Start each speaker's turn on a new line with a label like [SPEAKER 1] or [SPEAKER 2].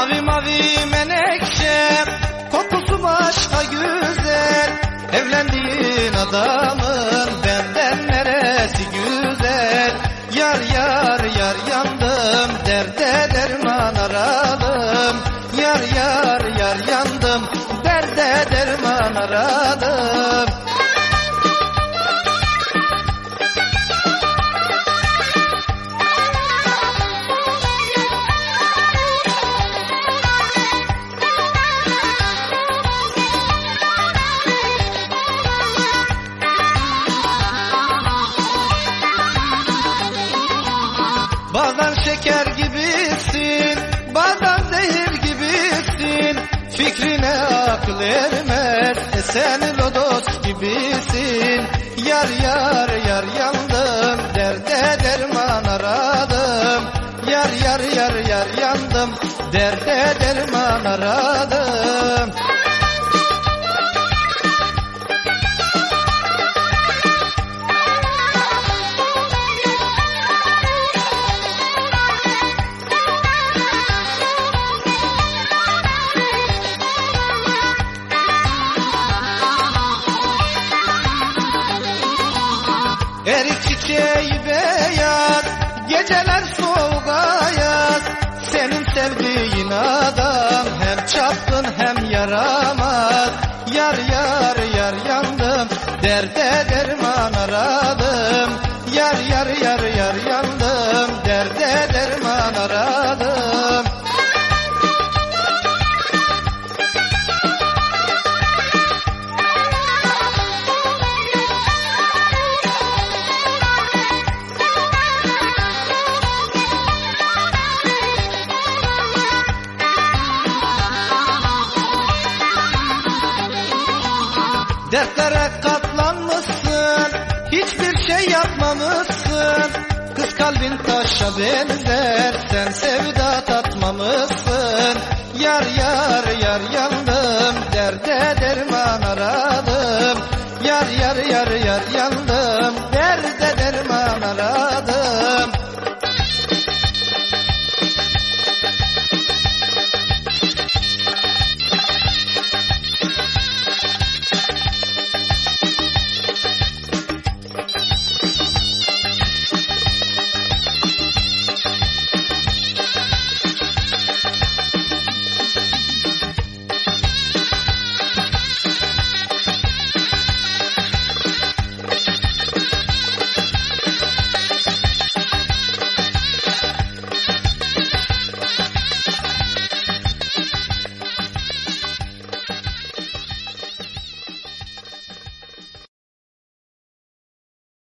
[SPEAKER 1] Mavi mavi menekşe Kokusu başka güzel. Evlendiğin adamın Benden neresi güzel? Yar yar yar yandım Derde derman aradım. Yar yar yar yandım Derde derman aradım. Şeker gibisin, bazen zehir gibisin. Fikrine akıl ermez, e sen lodos gibisin. Yar yar yar yandım, derde derman aradım. Yar yar yar yar yandım, derde derman aradım. Erik çiçeği beyaz, geceler soğuk ayaz. Senin sevdiğin adam hem çapkın hem yaramaz. Yar yar yar yandım, derde derman aradım. Dertlere katlanmışsın Hiçbir şey yapmamışsın. Kız kalbin taşa benzer Sen sevda tatmamışsın Yar yar yar yandım Derde derman aradım. Yar yar yar yar yandım Derde derman aradım.